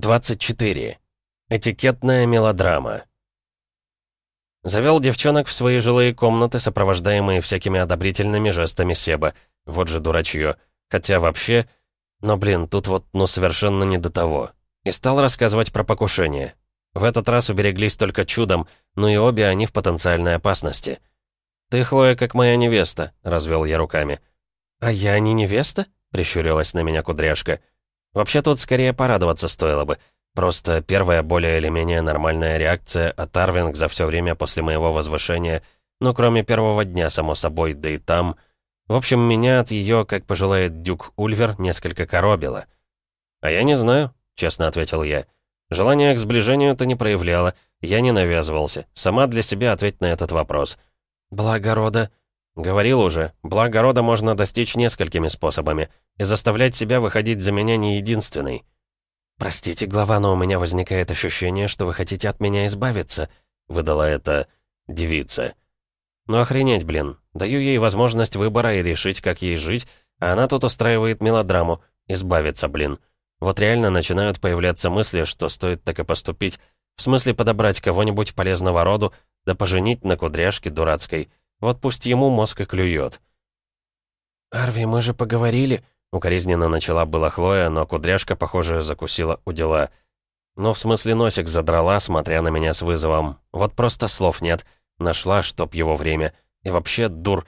24. Этикетная мелодрама. Завел девчонок в свои жилые комнаты, сопровождаемые всякими одобрительными жестами Себа. Вот же дурачье. Хотя вообще... Но, блин, тут вот ну совершенно не до того. И стал рассказывать про покушение. В этот раз убереглись только чудом, но и обе они в потенциальной опасности. «Ты, Хлоя, как моя невеста», — развел я руками. «А я не невеста?» — прищурилась на меня кудряшка. Вообще тут скорее порадоваться стоило бы. Просто первая более или менее нормальная реакция от Арвинг за все время после моего возвышения, ну, кроме первого дня, само собой, да и там. В общем, меня от ее, как пожелает Дюк Ульвер, несколько коробило. «А я не знаю», — честно ответил я. Желания к сближению-то не проявляла, я не навязывался. Сама для себя ответь на этот вопрос. «Благорода», Говорил уже, благо рода можно достичь несколькими способами, и заставлять себя выходить за меня не единственный. «Простите, глава, но у меня возникает ощущение, что вы хотите от меня избавиться», — выдала эта девица. «Ну охренеть, блин. Даю ей возможность выбора и решить, как ей жить, а она тут устраивает мелодраму. Избавиться, блин. Вот реально начинают появляться мысли, что стоит так и поступить. В смысле подобрать кого-нибудь полезного роду, да поженить на кудряшке дурацкой». Вот пусть ему мозг и клюет. «Арви, мы же поговорили», — укоризненно начала была Хлоя, но кудряшка, похоже, закусила у дела. Ну, в смысле, носик задрала, смотря на меня с вызовом. Вот просто слов нет. Нашла, чтоб его время. И вообще, дур...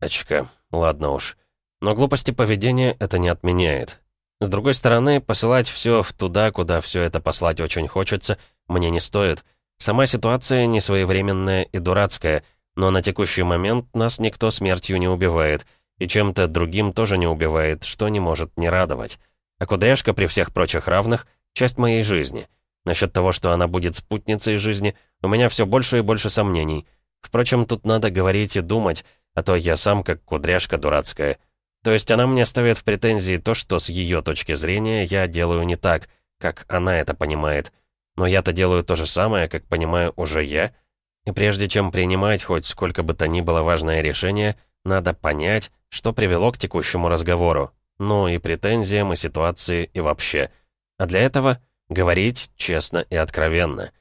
Очка. Ладно уж. Но глупости поведения это не отменяет. С другой стороны, посылать все в туда, куда все это послать очень хочется, мне не стоит. Сама ситуация несвоевременная и дурацкая — но на текущий момент нас никто смертью не убивает, и чем-то другим тоже не убивает, что не может не радовать. А кудряшка при всех прочих равных — часть моей жизни. Насчет того, что она будет спутницей жизни, у меня все больше и больше сомнений. Впрочем, тут надо говорить и думать, а то я сам как кудряшка дурацкая. То есть она мне ставит в претензии то, что с ее точки зрения я делаю не так, как она это понимает. Но я-то делаю то же самое, как понимаю уже я — и прежде чем принимать хоть сколько бы то ни было важное решение, надо понять, что привело к текущему разговору. Ну и претензиям, и ситуации, и вообще. А для этого говорить честно и откровенно.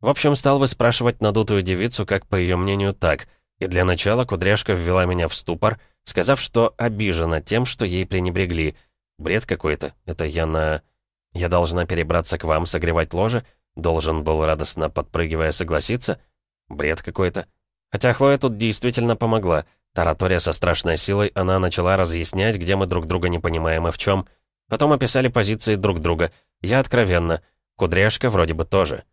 В общем, стал выспрашивать надутую девицу, как по ее мнению так. И для начала кудряшка ввела меня в ступор, сказав, что обижена тем, что ей пренебрегли. Бред какой-то. Это я на... Я должна перебраться к вам, согревать ложе? Должен был радостно подпрыгивая согласиться? Бред какой-то. Хотя Хлоя тут действительно помогла. Таратория со страшной силой, она начала разъяснять, где мы друг друга не понимаем и в чем. Потом описали позиции друг друга. Я откровенно. Кудряшка вроде бы тоже.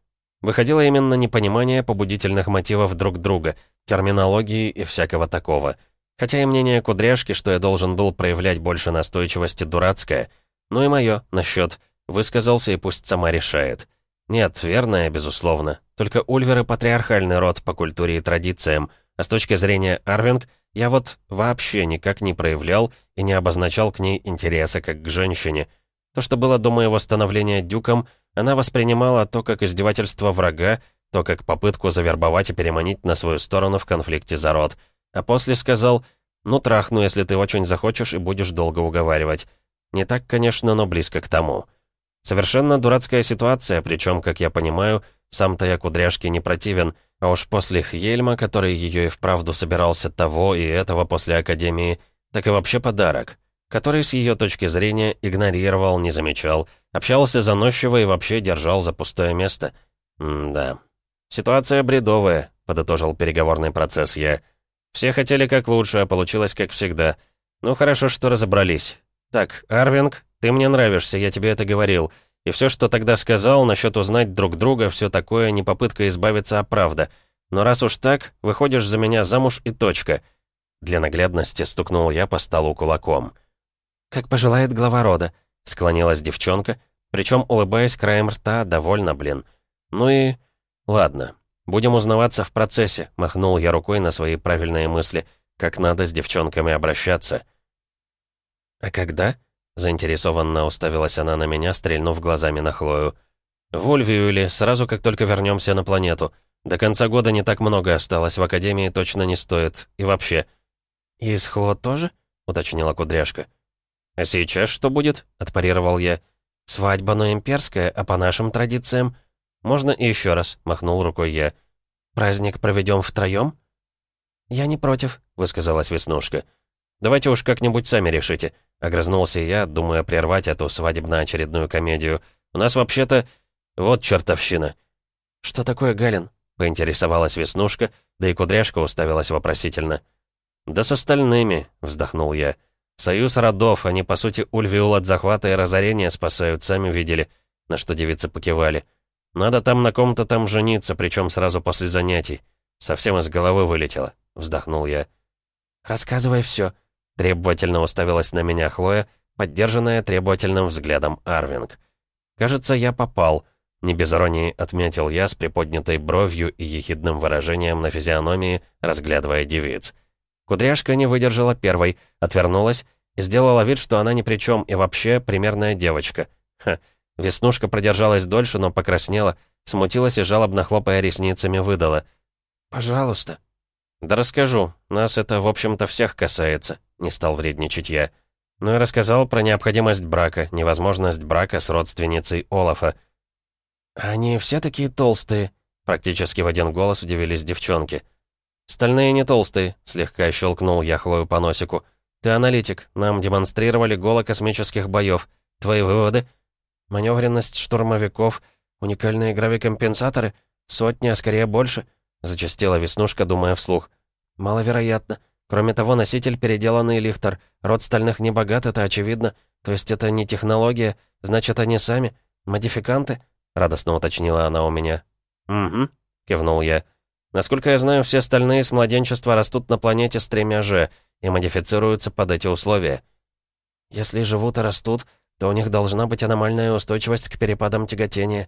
Выходило именно непонимание побудительных мотивов друг друга, терминологии и всякого такого. Хотя и мнение Кудряшки, что я должен был проявлять больше настойчивости, дурацкое. Ну и мое, насчет. Высказался и пусть сама решает. Нет, верное, безусловно. Только Ульверы — патриархальный род по культуре и традициям, а с точки зрения Арвинг, я вот вообще никак не проявлял и не обозначал к ней интереса как к женщине. То, что было до моего становления дюком, она воспринимала то как издевательство врага, то как попытку завербовать и переманить на свою сторону в конфликте за род. А после сказал, ну трахну, если ты очень захочешь и будешь долго уговаривать. Не так, конечно, но близко к тому. Совершенно дурацкая ситуация, причем, как я понимаю, сам-то я кудряшке не противен, а уж после Хельма, который ее и вправду собирался того и этого после Академии, так и вообще подарок, который с ее точки зрения игнорировал, не замечал, общался заносчиво и вообще держал за пустое место. М-да. «Ситуация бредовая», — подытожил переговорный процесс я. «Все хотели как лучше, а получилось как всегда. Ну хорошо, что разобрались. Так, Арвинг, ты мне нравишься, я тебе это говорил. И все, что тогда сказал насчет узнать друг друга, все такое не попытка избавиться, а правда. Но раз уж так, выходишь за меня замуж и точка». Для наглядности стукнул я по столу кулаком. «Как пожелает глава рода», — склонилась девчонка, причем улыбаясь краем рта, довольно, блин. «Ну и... ладно, будем узнаваться в процессе», — махнул я рукой на свои правильные мысли, как надо с девчонками обращаться. «А когда?» Заинтересованно уставилась она на меня, стрельнув глазами на Хлою. «В Ульвиюле, сразу как только вернемся на планету. До конца года не так много осталось, в Академии точно не стоит. И вообще...» «И с Хло тоже?» — уточнила Кудряшка. «А сейчас что будет?» — отпарировал я. «Свадьба, но имперская, а по нашим традициям...» «Можно и еще раз», — махнул рукой я. «Праздник проведем втроем?» «Я не против», — высказалась Веснушка. «Давайте уж как-нибудь сами решите», — огрызнулся я, думая прервать эту свадебно-очередную комедию. «У нас вообще-то... вот чертовщина». «Что такое, Галин?» — поинтересовалась Веснушка, да и Кудряшка уставилась вопросительно. «Да с остальными», — вздохнул я. «Союз родов, они, по сути, Ульвиул от захвата и разорения спасают, сами видели, на что девицы покивали. Надо там на ком-то там жениться, причем сразу после занятий. Совсем из головы вылетело», — вздохнул я. «Рассказывай все», — требовательно уставилась на меня Хлоя, поддержанная требовательным взглядом Арвинг. «Кажется, я попал», — не без иронии отметил я с приподнятой бровью и ехидным выражением на физиономии, разглядывая девиц. Кудряшка не выдержала первой, отвернулась и сделала вид, что она ни при чем и вообще примерная девочка. Ха, Веснушка продержалась дольше, но покраснела, смутилась и жалобно хлопая ресницами выдала. «Пожалуйста». «Да расскажу. Нас это, в общем-то, всех касается», — не стал вредничать я. Ну и рассказал про необходимость брака, невозможность брака с родственницей Олафа. «Они все такие толстые», — практически в один голос удивились девчонки. «Стальные не толстые», — слегка щелкнул я Хлою по носику. «Ты аналитик. Нам демонстрировали голо космических боев. Твои выводы?» «Маневренность штурмовиков, уникальные гравикомпенсаторы, сотни, а скорее больше», — зачастила Веснушка, думая вслух. «Маловероятно. Кроме того, носитель переделанный лихтер. Род стальных не богат, это очевидно. То есть это не технология, значит, они сами. Модификанты?» — радостно уточнила она у меня. «Угу», — кивнул я. Насколько я знаю, все остальные с младенчества растут на планете с тремя Ж и модифицируются под эти условия. Если живут и растут, то у них должна быть аномальная устойчивость к перепадам тяготения.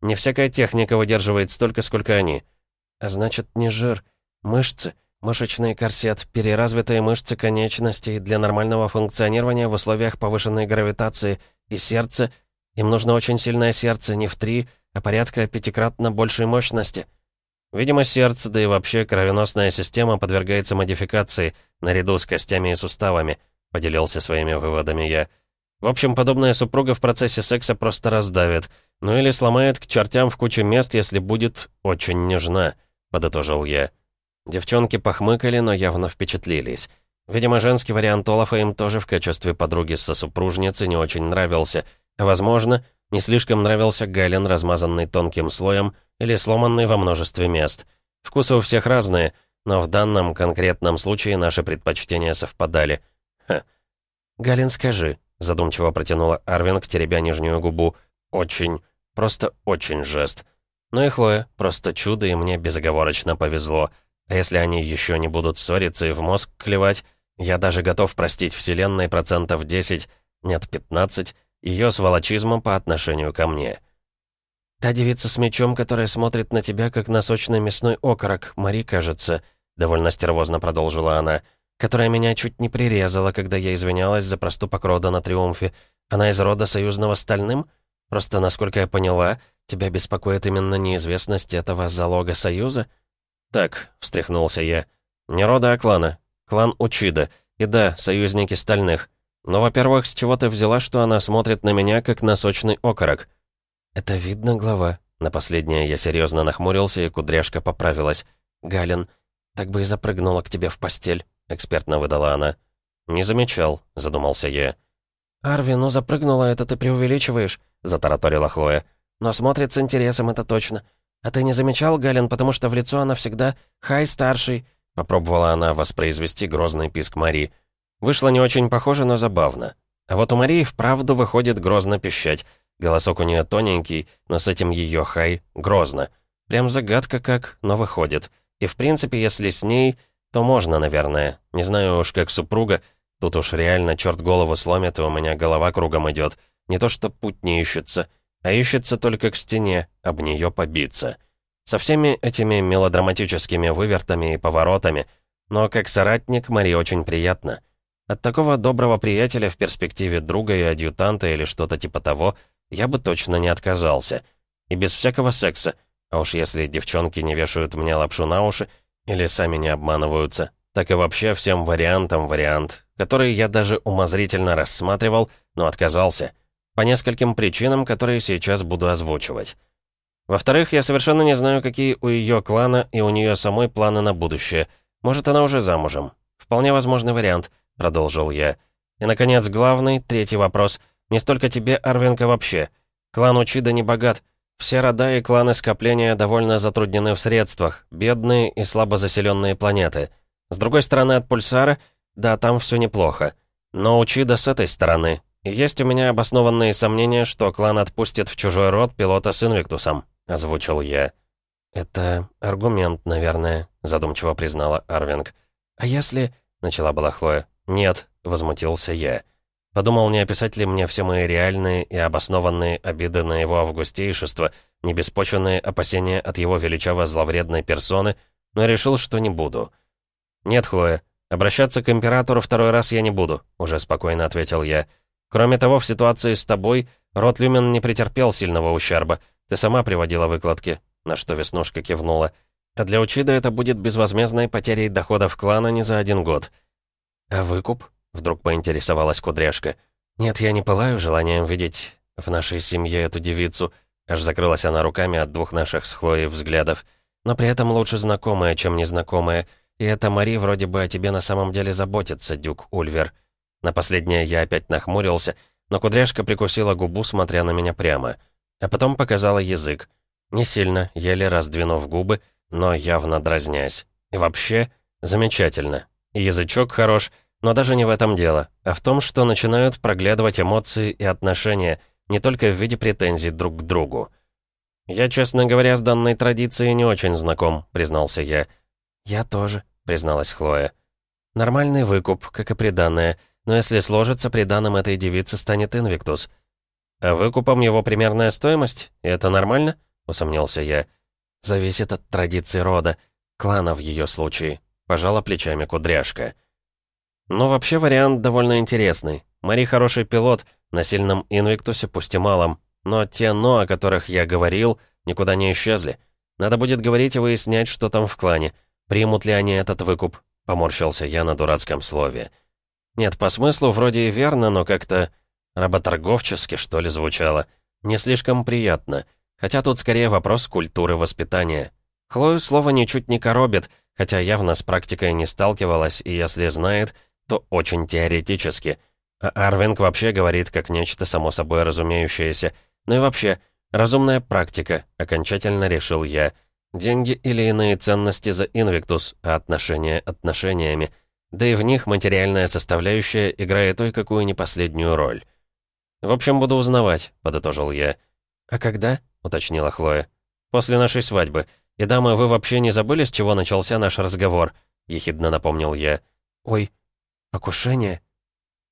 Не всякая техника выдерживает столько, сколько они. А значит, не жир, мышцы, мышечный корсет, переразвитые мышцы конечностей для нормального функционирования в условиях повышенной гравитации и сердце. Им нужно очень сильное сердце, не в три, а порядка пятикратно большей мощности. Видимо, сердце, да и вообще кровеносная система подвергается модификации, наряду с костями и суставами, поделился своими выводами я. В общем, подобная супруга в процессе секса просто раздавит, ну или сломает к чертям в кучу мест, если будет очень нежна, подытожил я. Девчонки похмыкали, но явно впечатлились. Видимо, женский вариант Олафа им тоже в качестве подруги со супружницы не очень нравился, возможно, не слишком нравился Гален, размазанный тонким слоем, или сломанный во множестве мест. Вкусы у всех разные, но в данном конкретном случае наши предпочтения совпадали. Ха. «Галин, скажи», — задумчиво протянула Арвинг, теребя нижнюю губу. «Очень, просто очень жест». Ну и Хлоя, просто чудо, и мне безоговорочно повезло. А если они еще не будут ссориться и в мозг клевать, я даже готов простить Вселенной процентов 10, нет, 15, ее сволочизмом по отношению ко мне. «Та девица с мечом, которая смотрит на тебя, как на сочный мясной окорок, Мари, кажется», — довольно стервозно продолжила она, «которая меня чуть не прирезала, когда я извинялась за проступок рода на Триумфе. Она из рода союзного стальным? Просто, насколько я поняла, тебя беспокоит именно неизвестность этого залога союза?» «Так», — встряхнулся я, — «не рода, а клана. Клан Учида. И да, союзники стальных. Но, во-первых, с чего ты взяла, что она смотрит на меня, как на сочный окорок?» «Это видно, глава». На последнее я серьезно нахмурился, и кудряшка поправилась. «Галин, так бы и запрыгнула к тебе в постель», — экспертно выдала она. «Не замечал», — задумался я. «Арви, ну запрыгнула, это ты преувеличиваешь», — затараторила Хлоя. «Но смотрит с интересом, это точно. А ты не замечал, Галин, потому что в лицо она всегда «Хай, старший», — попробовала она воспроизвести грозный писк Мари. Вышло не очень похоже, но забавно. А вот у Марии вправду выходит грозно пищать. Голосок у нее тоненький, но с этим ее хай грозно. Прям загадка как, но выходит. И в принципе, если с ней, то можно, наверное. Не знаю уж как супруга. Тут уж реально черт голову сломит, и у меня голова кругом идет. Не то что путь не ищется, а ищется только к стене, об нее побиться. Со всеми этими мелодраматическими вывертами и поворотами. Но как соратник Мари очень приятно. От такого доброго приятеля в перспективе друга и адъютанта или что-то типа того — я бы точно не отказался. И без всякого секса. А уж если девчонки не вешают мне лапшу на уши или сами не обманываются, так и вообще всем вариантам вариант, который я даже умозрительно рассматривал, но отказался. По нескольким причинам, которые сейчас буду озвучивать. Во-вторых, я совершенно не знаю, какие у ее клана и у нее самой планы на будущее. Может, она уже замужем. Вполне возможный вариант, продолжил я. И, наконец, главный, третий вопрос. Не столько тебе, Арвенка, вообще. Клан Учида не богат. Все рода и кланы скопления довольно затруднены в средствах, бедные и слабо заселенные планеты. С другой стороны от Пульсара, да, там все неплохо. Но Учида с этой стороны. Есть у меня обоснованные сомнения, что клан отпустит в чужой род пилота с Инвиктусом, озвучил я. «Это аргумент, наверное», — задумчиво признала Арвинг. «А если...» — начала была Хлоя. «Нет», — возмутился я. Подумал, не описать ли мне все мои реальные и обоснованные обиды на его августейшество, небеспочвенные опасения от его величаво зловредной персоны, но решил, что не буду. «Нет, Хлоя, обращаться к императору второй раз я не буду», — уже спокойно ответил я. «Кроме того, в ситуации с тобой род Люмен не претерпел сильного ущерба. Ты сама приводила выкладки», — на что Веснушка кивнула. «А для Учида это будет безвозмездной потерей доходов клана не за один год». «А выкуп?» Вдруг поинтересовалась кудряшка. «Нет, я не пылаю желанием видеть в нашей семье эту девицу». Аж закрылась она руками от двух наших с Хлоей взглядов. «Но при этом лучше знакомая, чем незнакомая. И эта Мари вроде бы о тебе на самом деле заботится, Дюк Ульвер». На последнее я опять нахмурился, но кудряшка прикусила губу, смотря на меня прямо. А потом показала язык. Не сильно, еле раздвинув губы, но явно дразнясь. И вообще, замечательно. И язычок хорош — но даже не в этом дело, а в том, что начинают проглядывать эмоции и отношения, не только в виде претензий друг к другу. «Я, честно говоря, с данной традицией не очень знаком», — признался я. «Я тоже», — призналась Хлоя. «Нормальный выкуп, как и приданное, но если сложится, приданным этой девице станет Инвиктус». «А выкупом его примерная стоимость? И это нормально?» — усомнился я. «Зависит от традиции рода, клана в ее случае», — пожала плечами кудряшка. Но вообще вариант довольно интересный. Мари хороший пилот, на сильном инвиктусе, пусть и малом. Но те «но», о которых я говорил, никуда не исчезли. Надо будет говорить и выяснять, что там в клане. Примут ли они этот выкуп? Поморщился я на дурацком слове. Нет, по смыслу вроде и верно, но как-то работорговчески, что ли, звучало. Не слишком приятно. Хотя тут скорее вопрос культуры воспитания. Хлою слово ничуть не коробит, хотя явно с практикой не сталкивалась, и если знает, то очень теоретически. А Арвинг вообще говорит как нечто само собой разумеющееся. Ну и вообще, разумная практика, окончательно решил я. Деньги или иные ценности за Инвиктус, а отношения отношениями. Да и в них материальная составляющая играет той какую не последнюю роль. «В общем, буду узнавать», — подытожил я. «А когда?» — уточнила Хлоя. «После нашей свадьбы. И, дамы, вы вообще не забыли, с чего начался наш разговор?» — ехидно напомнил я. «Ой, «Покушение?»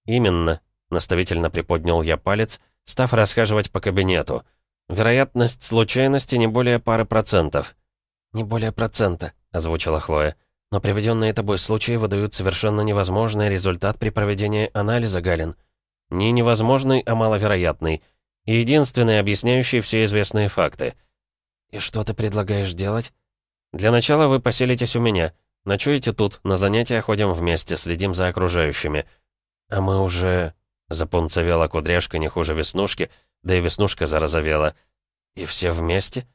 «Именно», — наставительно приподнял я палец, став расхаживать по кабинету. «Вероятность случайности не более пары процентов». «Не более процента», — озвучила Хлоя. «Но приведенные тобой случаи выдают совершенно невозможный результат при проведении анализа, Галин. Не невозможный, а маловероятный. И единственный, объясняющий все известные факты». «И что ты предлагаешь делать?» «Для начала вы поселитесь у меня. Ночуете тут, на занятия ходим вместе, следим за окружающими. А мы уже...» Запунцовела кудряшка не хуже Веснушки, да и Веснушка зарозовела. «И все вместе?»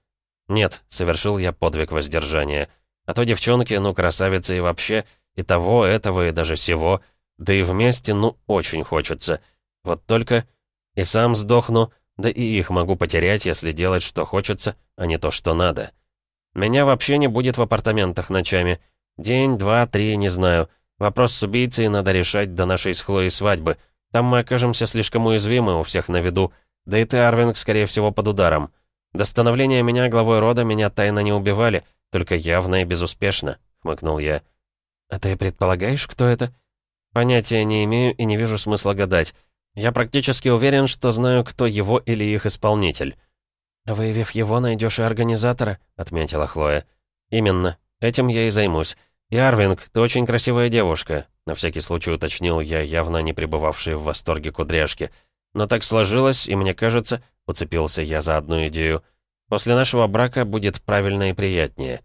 «Нет», — совершил я подвиг воздержания. А то девчонки, ну, красавицы и вообще, и того, этого, и даже сего. Да и вместе, ну, очень хочется. Вот только и сам сдохну, да и их могу потерять, если делать, что хочется, а не то, что надо. Меня вообще не будет в апартаментах ночами. День, два, три, не знаю. Вопрос с убийцей надо решать до нашей с Хлоей свадьбы. Там мы окажемся слишком уязвимы у всех на виду. Да и ты, Арвинг, скорее всего, под ударом. До становления меня главой рода меня тайно не убивали, только явно и безуспешно», — хмыкнул я. «А ты предполагаешь, кто это?» «Понятия не имею и не вижу смысла гадать. Я практически уверен, что знаю, кто его или их исполнитель». «Выявив его, найдешь и организатора», — отметила Хлоя. «Именно. Этим я и займусь. «И Арвинг, ты очень красивая девушка», — на всякий случай уточнил я, явно не пребывавший в восторге кудряшки. «Но так сложилось, и мне кажется, — уцепился я за одну идею, — после нашего брака будет правильно и приятнее.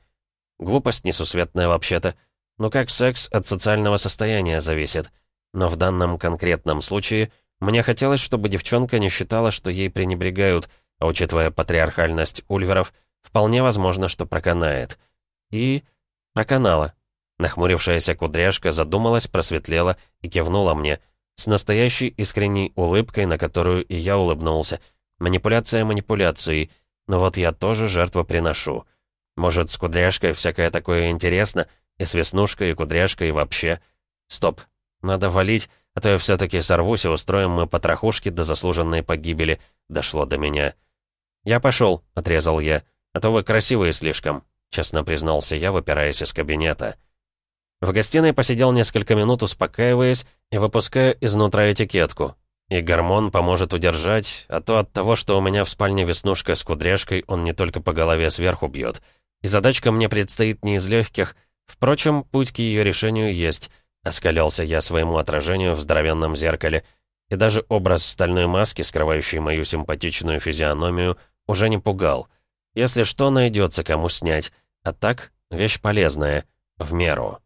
Глупость несусветная вообще-то. Но как секс от социального состояния зависит. Но в данном конкретном случае Мне хотелось, чтобы девчонка не считала, что ей пренебрегают, а учитывая патриархальность ульверов, вполне возможно, что проканает. И... проканала. Нахмурившаяся кудряшка задумалась, просветлела и кивнула мне, с настоящей искренней улыбкой, на которую и я улыбнулся. Манипуляция манипуляцией, но вот я тоже жертву приношу. Может, с кудряшкой всякое такое интересно, и с веснушкой, и кудряшкой, и вообще. Стоп, надо валить, а то я все-таки сорвусь и устроим мы потрохушки до заслуженной погибели. Дошло до меня. «Я пошел», — отрезал я. «А то вы красивые слишком», — честно признался я, выпираясь из кабинета. В гостиной посидел несколько минут, успокаиваясь и выпуская изнутра этикетку. И гормон поможет удержать, а то от того, что у меня в спальне веснушка с кудряшкой, он не только по голове сверху бьет. И задачка мне предстоит не из легких. Впрочем, путь к ее решению есть — Оскалялся я своему отражению в здоровенном зеркале, и даже образ стальной маски, скрывающей мою симпатичную физиономию, уже не пугал. Если что, найдется кому снять. А так, вещь полезная, в меру.